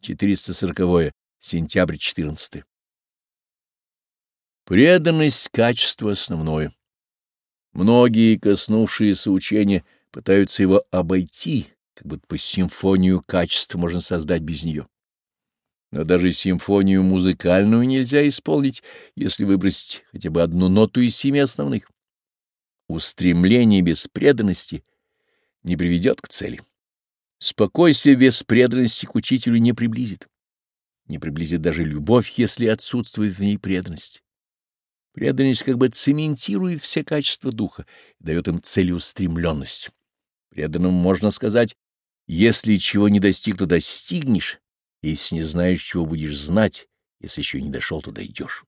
440 сентябрь 14. Преданность — качество основное. Многие, коснувшиеся учения, пытаются его обойти, как будто по симфонию качеств можно создать без нее. Но даже симфонию музыкальную нельзя исполнить, если выбросить хотя бы одну ноту из семи основных. Устремление без преданности не приведет к цели. Спокойствие без преданности к учителю не приблизит. Не приблизит даже любовь, если отсутствует в ней преданность. Преданность как бы цементирует все качества духа, дает им целеустремленность. Преданным можно сказать, если чего не достиг, то достигнешь, если не знаешь, чего будешь знать, если еще не дошел, то дойдешь.